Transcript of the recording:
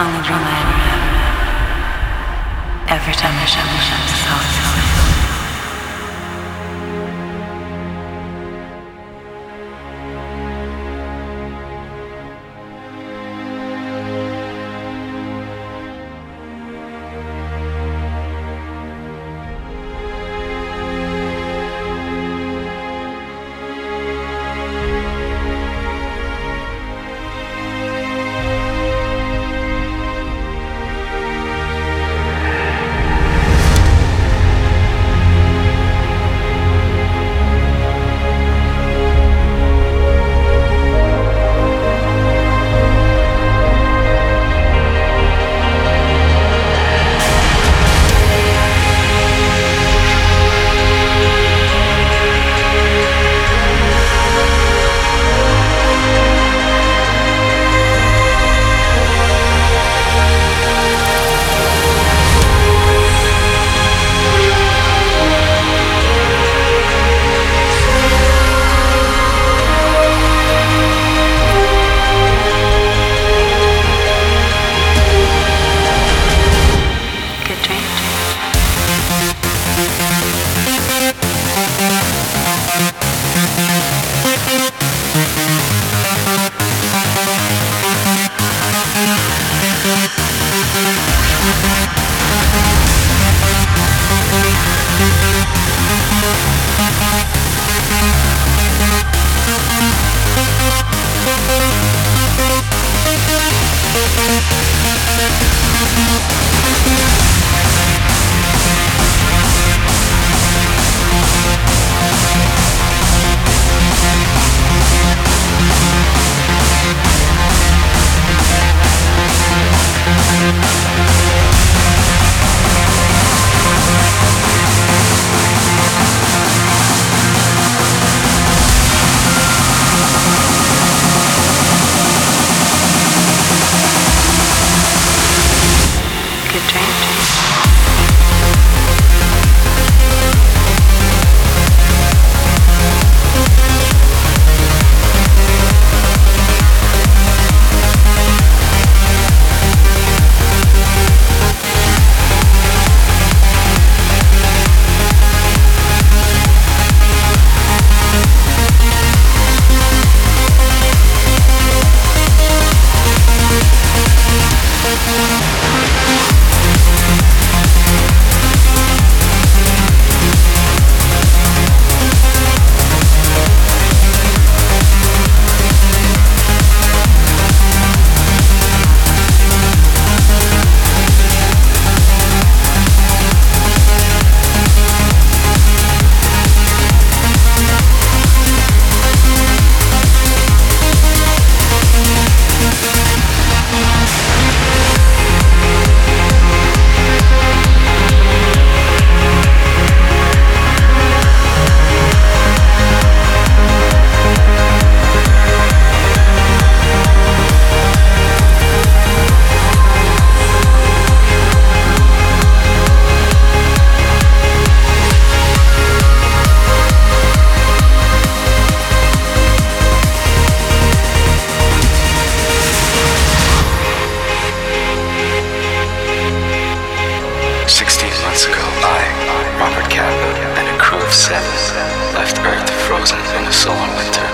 only dream I ever have. Every time I shut my eyes, it's always, always. frozen in a sullen winter.